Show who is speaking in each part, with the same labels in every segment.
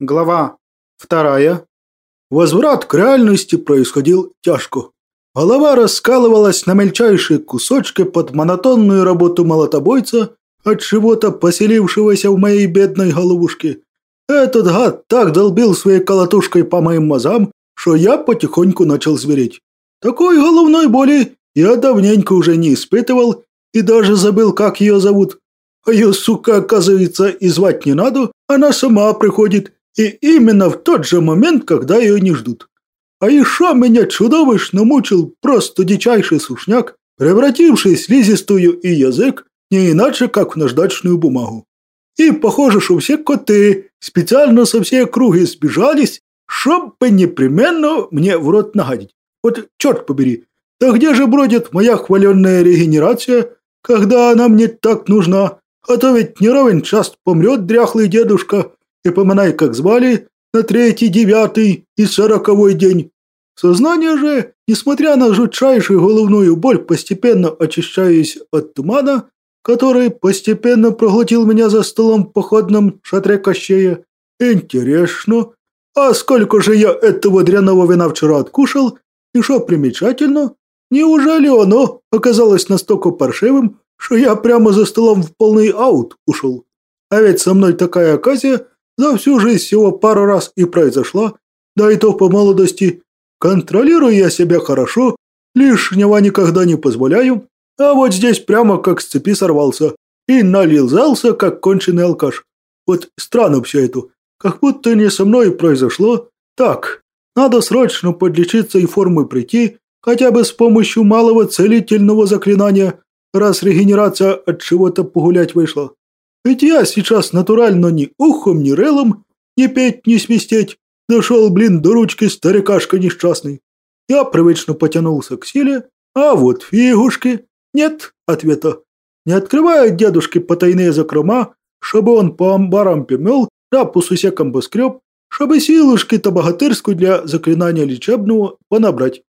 Speaker 1: Глава вторая. Возврат к реальности происходил тяжко. Голова раскалывалась на мельчайшие кусочки под монотонную работу молотобойца от чего-то поселившегося в моей бедной головушке. Этот гад так долбил своей колотушкой по моим мозам, что я потихоньку начал звереть. Такой головной боли я давненько уже не испытывал и даже забыл, как ее зовут. А ее, сука, оказывается, и звать не надо, она сама приходит и именно в тот же момент, когда ее не ждут. А еще меня чудовищно мучил просто дичайший сушняк, превративший слизистую и язык не иначе, как в наждачную бумагу. И похоже, что все коты специально со всей округи сбежались, чтобы непременно мне в рот нагадить. Вот черт побери, да где же бродит моя хваленная регенерация, когда она мне так нужна? А то ведь не ровен час помрет дряхлый дедушка, и поминай, как звали, на третий, девятый и сороковой день. Сознание же, несмотря на жутчайшую головную боль, постепенно очищаясь от тумана, который постепенно проглотил меня за столом в походном шатре Кощея. Интересно, а сколько же я этого дряного вина вчера откушал? И что примечательно, неужели оно оказалось настолько паршивым, что я прямо за столом в полный аут ушел? А ведь со мной такая оказия за всю жизнь всего пару раз и произошла, да и то по молодости. Контролирую я себя хорошо, лишнего никогда не позволяю, а вот здесь прямо как с цепи сорвался и нализался, как конченый алкаш. Вот странно все это, как будто не со мной произошло. Так, надо срочно подлечиться и формы прийти, хотя бы с помощью малого целительного заклинания, раз регенерация от чего-то погулять вышла. Ведь я сейчас натурально ни ухом, ни релом, ни петь, ни свистеть. Дошел, блин, до ручки старикашка несчастный. Я привычно потянулся к силе, а вот фигушки. Нет ответа. Не открывают дедушки потайные закрома, чтобы он по амбарам помел, да по сусекам поскреб, чтобы силушки-то богатырскую для заклинания лечебного понабрать.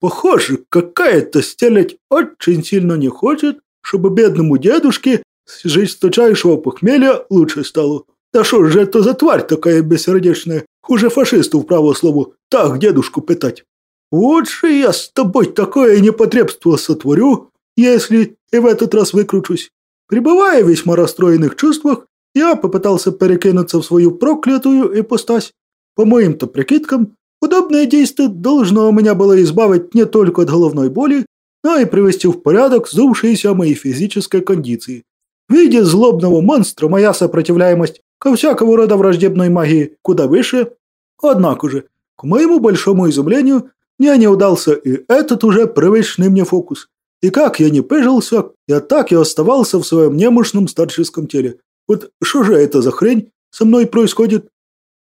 Speaker 1: Похоже, какая-то стелять очень сильно не хочет, чтобы бедному дедушке с жесточайшего похмелья лучше стало. Да что же это за тварь такая бессердечная? Хуже фашисту в право слову. Так дедушку пытать. Лучше я с тобой такое непотребство сотворю, если и в этот раз выкручусь. Пребывая в весьма расстроенных чувствах, я попытался перекинуться в свою проклятую ипостась. По моим-то прикидкам, подобное действие должно у меня было избавить не только от головной боли, но и привести в порядок сдувшиеся мои физической кондиции. Видя злобного монстра, моя сопротивляемость ко всякого рода враждебной магии куда выше. Однако же, к моему большому изумлению, мне не удался и этот уже привычный мне фокус. И как я не пыжился, я так и оставался в своем немощном старческом теле. Вот что же это за хрень со мной происходит?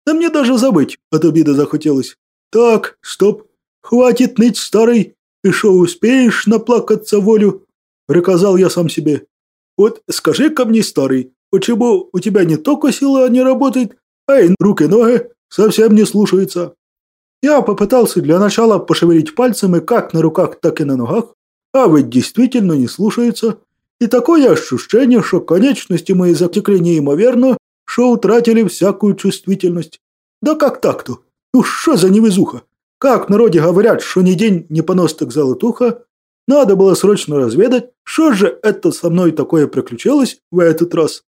Speaker 1: Да мне даже забыть от обиды захотелось. Так, стоп, хватит ныть старый, и шо успеешь наплакаться волю? Приказал я сам себе. Вот скажи-ка мне, старый, почему у тебя не только сила не работает, а и руки-ноги совсем не слушаются? Я попытался для начала пошевелить пальцами как на руках, так и на ногах, а ведь действительно не слушаются. И такое ощущение, что конечности мои затекли неимоверно, что утратили всякую чувствительность. Да как так-то? Ну что за невезуха? Как в народе говорят, что ни день не понос так золотуха, надо было срочно разведать, что же это со мной такое приключилось в этот раз.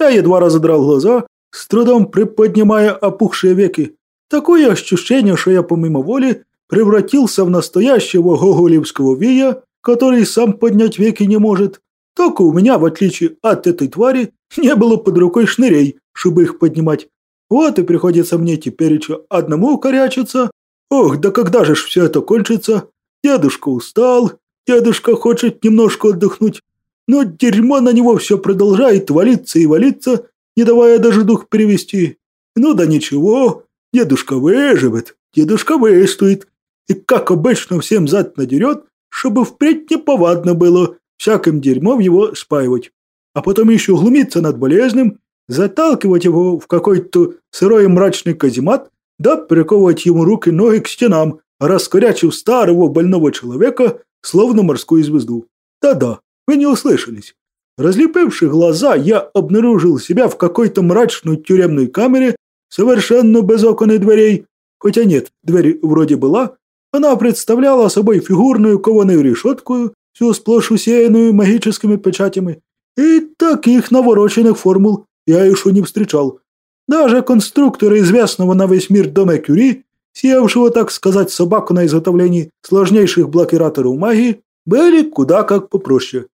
Speaker 1: Я едва разодрал глаза, с трудом приподнимая опухшие веки. Такое ощущение, что я помимо воли превратился в настоящего гоголевского вия, который сам поднять веки не может. Только у меня, в отличие от этой твари, не было под рукой шнырей, чтобы их поднимать. Вот и приходится мне теперь еще одному корячиться. Ох, да когда же ж все это кончится? Дедушка устал, Дедушка хочет немножко отдохнуть, но дерьмо на него все продолжает валиться и валиться, не давая даже дух перевести. Ну да ничего, дедушка выживет, дедушка выстоит. И как обычно всем зад надерет, чтобы впредь неповадно было всяким дерьмом его спаивать. А потом еще глумиться над болезным, заталкивать его в какой-то сырой мрачный каземат, да приковывать ему руки и ноги к стенам, раскорячив старого больного человека словно морскую звезду. Да-да, вы не услышались. Разлепивши глаза, я обнаружил себя в какой-то мрачной тюремной камере совершенно без окон и дверей. Хотя нет, дверь вроде была. Она представляла собой фигурную кованую решетку, всю сплошь усеянную магическими печатями. И таких навороченных формул я еще не встречал. Даже конструктора известного на весь мир дома Кюри, севшего, так сказать, собаку на изготовлении сложнейших блокираторов магии, были куда как попроще.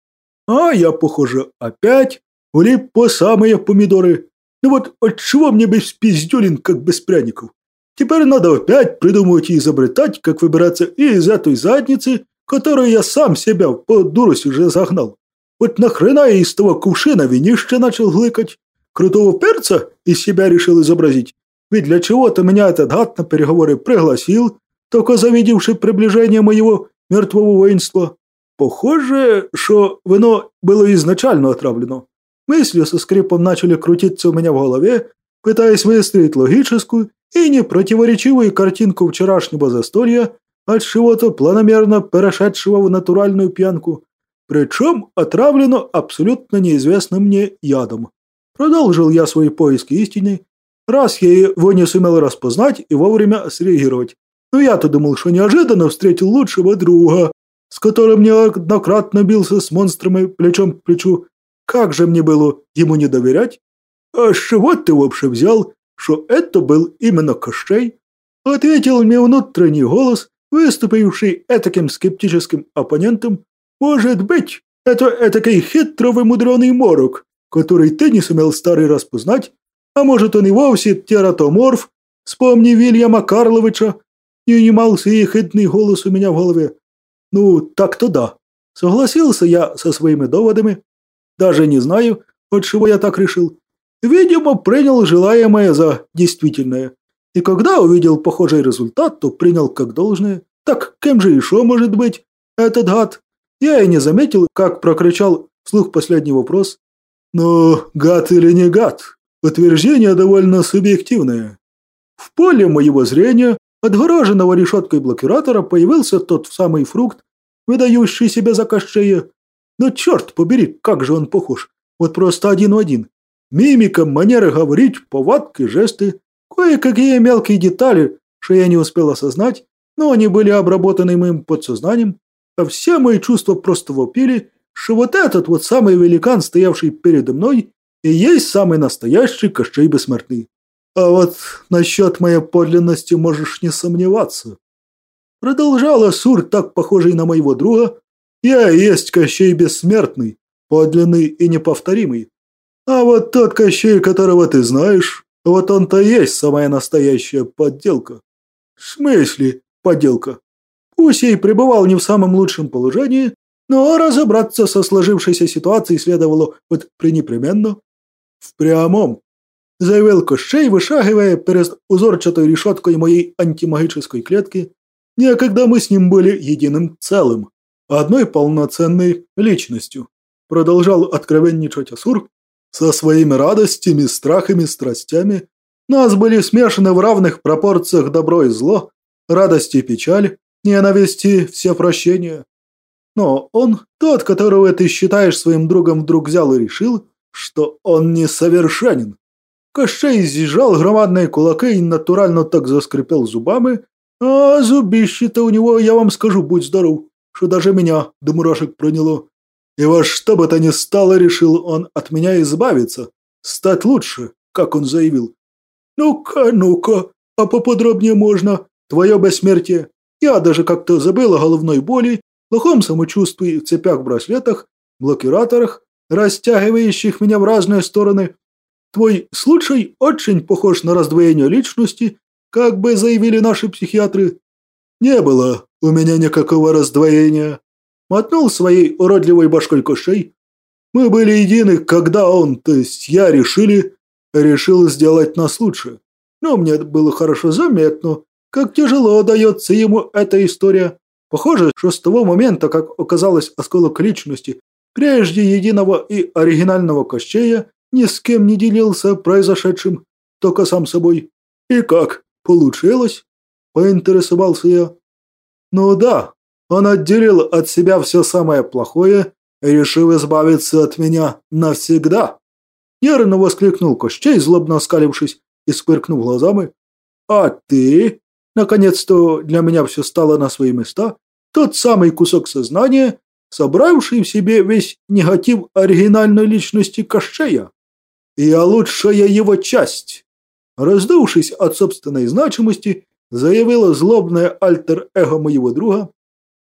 Speaker 1: А я, похоже, опять влип по самые помидоры. Ну вот отчего мне без пиздюлин, как без пряников? Теперь надо опять придумывать и изобретать, как выбираться из этой задницы, которую я сам себя по дурость уже загнал. Вот нахрена я из того кувшина винище начал глыкать? Крутого перца из себя решил изобразить? Ведь для чего-то меня этот гад на переговоры пригласил, только завидевший приближение моего мертвого воинства. Похоже, что вино было изначально отравлено. Мысли со скрипом начали крутиться у меня в голове, пытаясь выстроить логическую и непротиворечивую картинку вчерашнего застолья от чего-то планомерно перешедшего в натуральную пьянку, причем отравлено абсолютно неизвестным мне ядом. Продолжил я свои поиски истины, раз я его не сумел распознать и вовремя среагировать. Но я-то думал, что неожиданно встретил лучшего друга, с которым неоднократно бился с монстрами плечом к плечу. Как же мне было ему не доверять? А с чего ты вообще взял, что это был именно Кощей? Ответил мне внутренний голос, выступивший этаким скептическим оппонентом. Может быть, это этакий хитро вымудренный морок, который ты не сумел старый распознать, а может он и вовсе тератоморф, вспомни Вильяма Карловича, не унимался ехидный голос у меня в голове. Ну, так-то да. Согласился я со своими доводами. Даже не знаю, от я так решил. Видимо, принял желаемое за действительное. И когда увидел похожий результат, то принял как должное. Так кем же еще может быть этот гад? Я и не заметил, как прокричал вслух последний вопрос. Но гад или не гад? Утверждение довольно субъективное. В поле моего зрения, отгороженного решеткой блокиратора, появился тот самый фрукт, выдающий себя за кощея. Но черт побери, как же он похож. Вот просто один в один. Мимика, манера говорить, повадки, жесты. Кое-какие мелкие детали, что я не успел осознать, но они были обработаны моим подсознанием, а все мои чувства просто вопили, что вот этот вот самый великан, стоявший передо мной, и есть самый настоящий Кощей Бессмертный. А вот насчет моей подлинности можешь не сомневаться. Продолжала Сур, так похожий на моего друга. Я и есть Кощей Бессмертный, подлинный и неповторимый. А вот тот Кощей, которого ты знаешь, вот он-то есть самая настоящая подделка. В смысле подделка? Пусть и пребывал не в самом лучшем положении, но разобраться со сложившейся ситуацией следовало вот пренепременно. В прямом. Заявил Кощей, вышагивая перед узорчатой решеткой моей антимагической клетки. Некогда мы с ним были единым целым, одной полноценной личностью. Продолжал откровенничать Асур со своими радостями, страхами, страстями. Нас были смешаны в равных пропорциях добро и зло, радость и печаль, ненависть и все прощения. Но он, тот, которого ты считаешь своим другом, вдруг взял и решил, что он несовершенен. Кощей сжал громадные кулаки и натурально так заскрипел зубами, а зубище-то у него, я вам скажу, будь здоров, что даже меня до мурашек проняло. И во что бы то ни стало, решил он от меня избавиться, стать лучше, как он заявил. Ну-ка, ну-ка, а поподробнее можно, твое бессмертие. Я даже как-то забыл о головной боли плохом самочувствии в цепях-браслетах, блокираторах, растягивающих меня в разные стороны. Твой случай очень похож на раздвоение личности, как бы заявили наши психиатры. Не было у меня никакого раздвоения. Мотнул своей уродливой башкой кошей. Мы были едины, когда он, то есть я, решили, решил сделать нас лучше. Но мне было хорошо заметно, как тяжело дается ему эта история. Похоже, что с того момента, как оказалось осколок личности, прежде единого и оригинального Кощея, ни с кем не делился произошедшим, только сам собой. И как, получилось? Поинтересовался я. Ну да, он отделил от себя все самое плохое и решил избавиться от меня навсегда. Нервно воскликнул Кощей, злобно оскалившись, и сверкнув глазами. «А ты?» Наконец-то для меня все стало на свои места. Тот самый кусок сознания, собравший в себе весь негатив оригинальной личности Кощея. Я лучшая его часть. Раздувшись от собственной значимости, заявила злобное альтер-эго моего друга.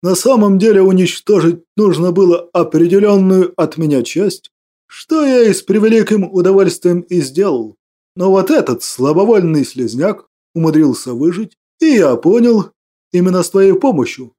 Speaker 1: На самом деле уничтожить нужно было определенную от меня часть, что я и с превеликим удовольствием и сделал. Но вот этот слабовольный слезняк умудрился выжить, и я понял, именно с твоей помощью.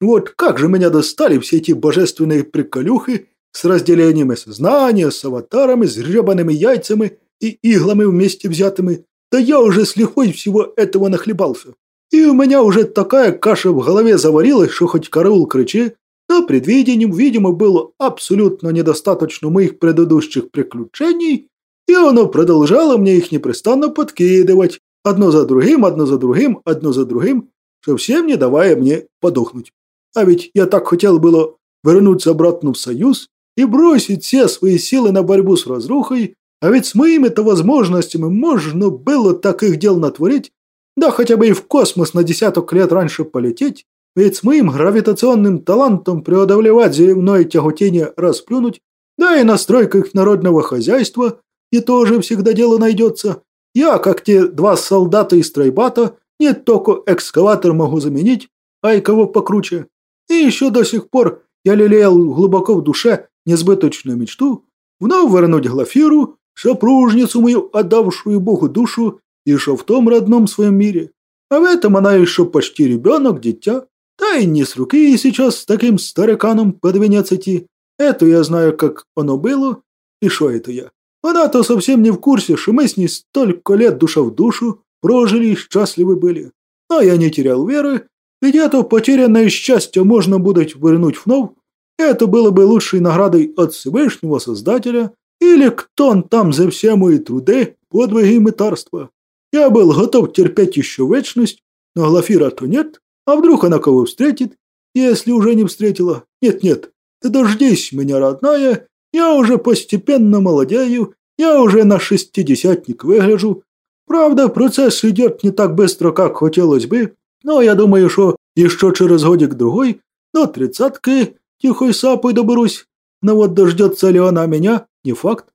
Speaker 1: Вот как же меня достали все эти божественные приколюхи с разделением сознания, с аватарами, с гребаными яйцами и иглами вместе взятыми. Да я уже с лихвой всего этого нахлебался. И у меня уже такая каша в голове заварилась, что хоть караул кричи, но предвидением, видимо, было абсолютно недостаточно моих предыдущих приключений, и оно продолжало мне их непрестанно подкидывать, одно за другим, одно за другим, одно за другим, совсем не давая мне подохнуть. А ведь я так хотел было вернуться обратно в Союз и бросить все свои силы на борьбу с разрухой, а ведь с моими-то возможностями можно было таких дел натворить, да хотя бы и в космос на десяток лет раньше полететь, ведь с моим гравитационным талантом преодолевать земное тяготение расплюнуть, да и на стройках народного хозяйства и тоже всегда дело найдется. Я, как те два солдата из стройбата, не только экскаватор могу заменить, а и кого покруче. И еще до сих пор я лелеял глубоко в душе несбыточную мечту вновь вернуть Глафиру, сопружницу мою, отдавшую Богу душу, еще в том родном своем мире. А в этом она еще почти ребенок, дитя. Да и не с руки сейчас с таким стариканом по двенадцати. Это я знаю, как оно было, и что это я. Она-то совсем не в курсе, что мы с ней столько лет душа в душу прожили и счастливы были. Но я не терял веры, ведь это потерянное счастье можно будет вернуть вновь. Это было бы лучшей наградой от Всевышнего Создателя, или кто он там за все мои труды, подвиги и мытарства. Я был готов терпеть еще вечность, но Глафира-то нет, а вдруг она кого встретит, если уже не встретила? Нет-нет, ты дождись меня, родная, я уже постепенно молодею, я уже на шестидесятник выгляжу. Правда, процесс идет не так быстро, как хотелось бы, но я думаю, что еще через годик-другой до тридцатки тихой сапой доберусь. Но вот дождется ли она меня, не факт.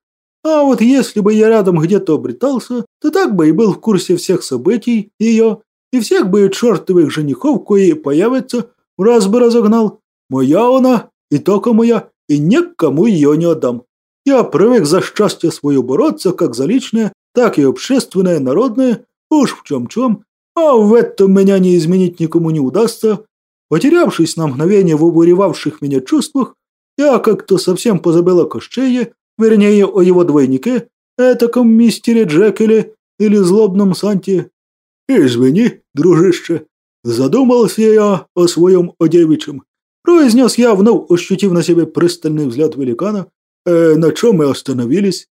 Speaker 1: А вот если бы я рядом где-то обретался, то так бы и был в курсе всех событий ее, и всех бы чертовых женихов, кои появятся, раз бы разогнал. Моя она, и только моя, и никому ее не отдам. Я привык за счастье свое бороться, как за личное, так и общественное, народное, уж в чем-чем, а в этом меня не изменить никому не удастся. Потерявшись на мгновение в обуревавших меня чувствах, я как-то совсем позабыл о Кощее, вернее, о его двойнике, этаком мистере Джекеле или злобном Санте. «Извини, дружище, задумался я о своем одевичем», произнес я, вновь ощутив на себе пристальный взгляд великана. «Э, на чем мы остановились?»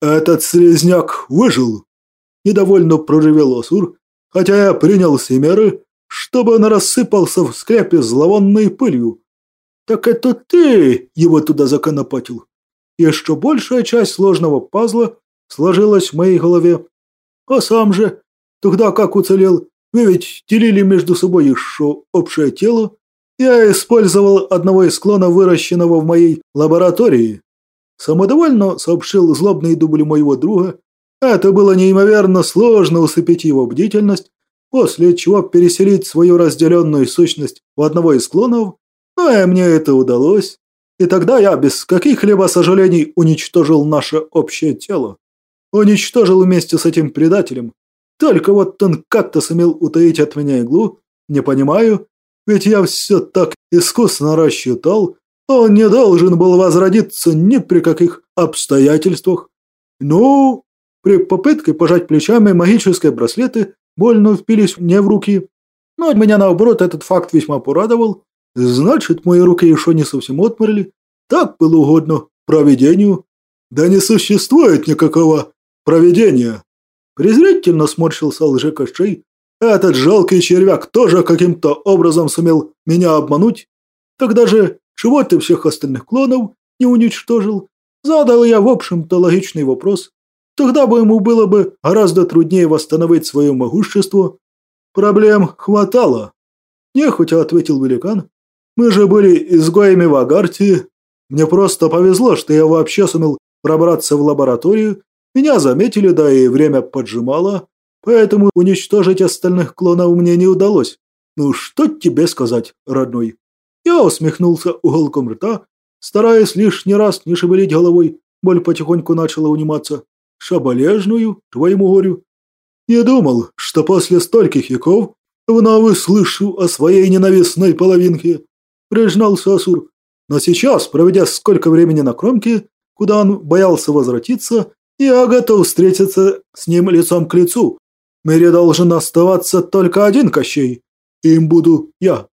Speaker 1: «Этот слезняк выжил», – недовольно проревел Асур, хотя я принял все меры, чтобы он рассыпался в скрепе зловонной пылью. «Так это ты его туда законопатил?» Еще большая часть сложного пазла сложилась в моей голове. А сам же, тогда как уцелел, вы ведь делили между собой еще общее тело. Я использовал одного из клонов, выращенного в моей лаборатории. Самодовольно сообщил злобный дубль моего друга. Это было неимоверно сложно усыпить его бдительность, после чего переселить свою разделенную сущность в одного из клонов, но и мне это удалось. И тогда я без каких-либо сожалений уничтожил наше общее тело. Уничтожил вместе с этим предателем. Только вот он как-то сумел утаить от меня иглу. Не понимаю, ведь я все так искусно рассчитал. Он не должен был возродиться ни при каких обстоятельствах. Ну, при попытке пожать плечами магические браслеты больно впились мне в руки. Но меня наоборот этот факт весьма порадовал. Значит, мои руки еще не совсем отмерли. Так было угодно проведению. Да не существует никакого проведения. Презрительно сморщился лжекощей. Этот жалкий червяк тоже каким-то образом сумел меня обмануть. Тогда же, чего ты всех остальных клонов не уничтожил? Задал я, в общем-то, логичный вопрос. Тогда бы ему было бы гораздо труднее восстановить свое могущество. Проблем хватало. Нехотя ответил великан. Мы же были изгоями в Агартии. Мне просто повезло, что я вообще сумел пробраться в лабораторию. Меня заметили, да и время поджимало. Поэтому уничтожить остальных клонов мне не удалось. Ну что тебе сказать, родной? Я усмехнулся уголком рта, стараясь лишний раз не шевелить головой. Боль потихоньку начала униматься. Шаболежную, твоему горю. Не думал, что после стольких веков вновь слышу о своей ненавистной половинке. Признался Асур. Но сейчас, проведя сколько времени на кромке, куда он боялся возвратиться, я готов встретиться с ним лицом к лицу. В мире должен оставаться только один Кощей. Им буду я.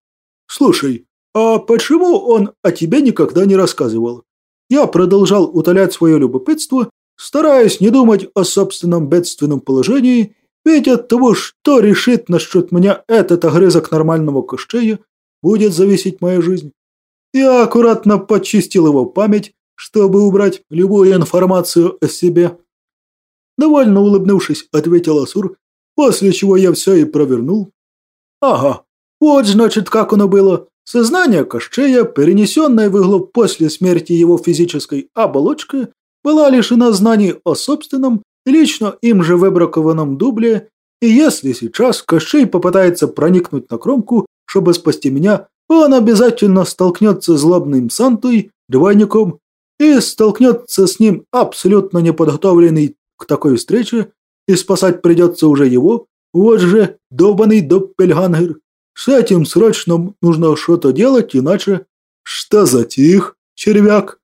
Speaker 1: Слушай, а почему он о тебе никогда не рассказывал? Я продолжал утолять свое любопытство, стараясь не думать о собственном бедственном положении, ведь от того, что решит насчет меня этот огрызок нормального Кощея, будет зависеть моя жизнь. Я аккуратно почистил его память, чтобы убрать любую информацию о себе. Довольно улыбнувшись, ответил Асур, после чего я все и провернул. Ага, вот значит, как оно было. Сознание Кощея, перенесенное в иглу после смерти его физической оболочки, была лишена знаний о собственном, лично им же выбракованном дубле, и если сейчас Кощей попытается проникнуть на кромку, чтобы спасти меня, он обязательно столкнется с злобным Сантой, двойником, и столкнется с ним абсолютно неподготовленный к такой встрече, и спасать придется уже его, вот же долбанный доппельгангер. С этим срочно нужно что-то делать, иначе... Что за тих, червяк?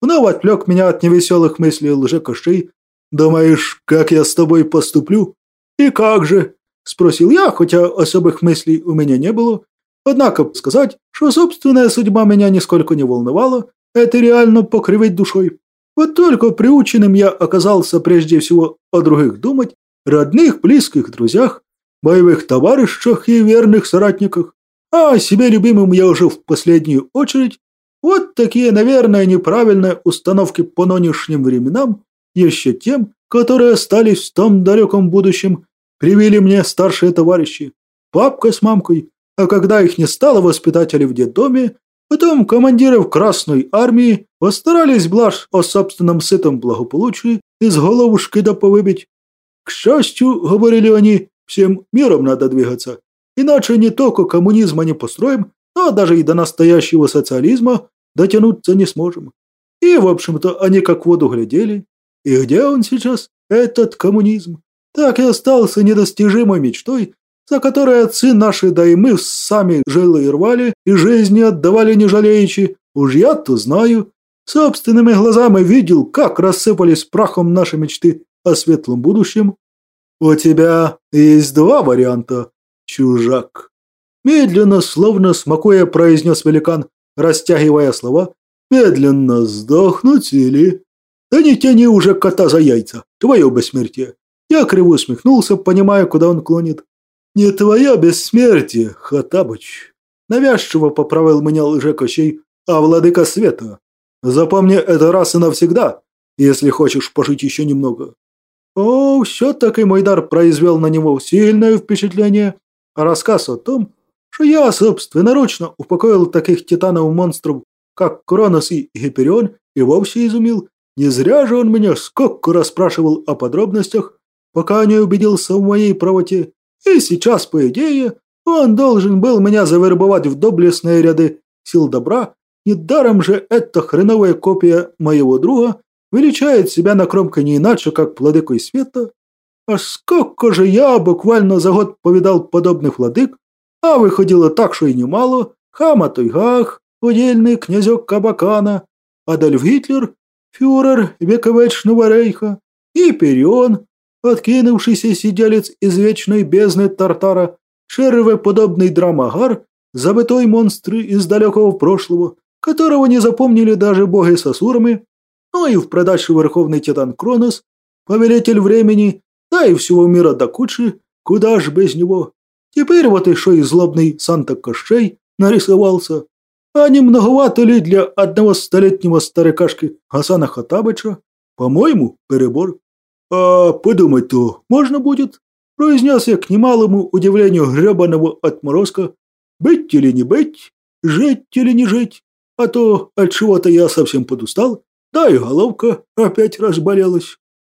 Speaker 1: Вновь отвлек меня от невеселых мыслей лжекошей. Думаешь, как я с тобой поступлю? И как же? Спросил я, хотя особых мыслей у меня не было. Однако сказать, что собственная судьба меня нисколько не волновала, это реально покривить душой. Вот только приученным я оказался прежде всего о других думать, родных, близких, друзьях, боевых товарищах и верных соратниках, а себе любимым я уже в последнюю очередь. Вот такие, наверное, неправильные установки по нынешним временам, еще тем, которые остались в том далеком будущем, привили мне старшие товарищи, папка с мамкой, а когда их не стало воспитатели в детдоме, потом командиры в Красной армии постарались блажь о собственном сытом благополучии из головушки да повыбить. К счастью, говорили они, всем миром надо двигаться, иначе не только коммунизма не построим, но даже и до настоящего социализма дотянуться не сможем. И, в общем-то, они как воду глядели. И где он сейчас, этот коммунизм? Так и остался недостижимой мечтой, за которой отцы наши, да и мы сами жилы и рвали, и жизни отдавали не жалеючи. Уж я-то знаю. Собственными глазами видел, как рассыпались прахом наши мечты о светлом будущем. У тебя есть два варианта, чужак. Медленно, словно смакуя, произнес великан, растягивая слова. Медленно сдохнуть или... Да не тяни уже кота за яйца, твое бессмертие. Я криво усмехнулся, понимая, куда он клонит. «Не твое бессмертие, Хатабыч!» Навязчиво поправил меня лжекощей, а владыка света. Запомни это раз и навсегда, если хочешь пожить еще немного. О, все-таки мой дар произвел на него сильное впечатление. Рассказ о том, что я собственноручно упокоил таких титанов-монстров, как Кронос и Гиперион, и вовсе изумил. Не зря же он меня сколько расспрашивал о подробностях, пока не убедился в моей правоте. И сейчас, по идее, он должен был меня завербовать в доблестные ряды сил добра. Недаром же эта хреновая копия моего друга величает себя на кромке не иначе, как владыкой света. А сколько же я буквально за год повидал подобных владык, а выходило так, что и немало. Хама Тойгах, удельный князек Кабакана, Адольф Гитлер, фюрер вековечного рейха, и Перион, откинувшийся сиделец из вечной бездны Тартара, червеподобный драмагар, забытой монстр из далекого прошлого, которого не запомнили даже боги с ну и в продаче верховный титан Кронос, повелитель времени, да и всего мира до кучи, куда ж без него. Теперь вот еще и злобный Санта Кощей нарисовался. А не многовато ли для одного столетнего старикашки Хасана Хатабыча? По-моему, перебор. А подумать-то можно будет? Произнес я к немалому удивлению гребаного отморозка. Быть или не быть, жить или не жить, а то от чего-то я совсем подустал, да и головка опять разболелась.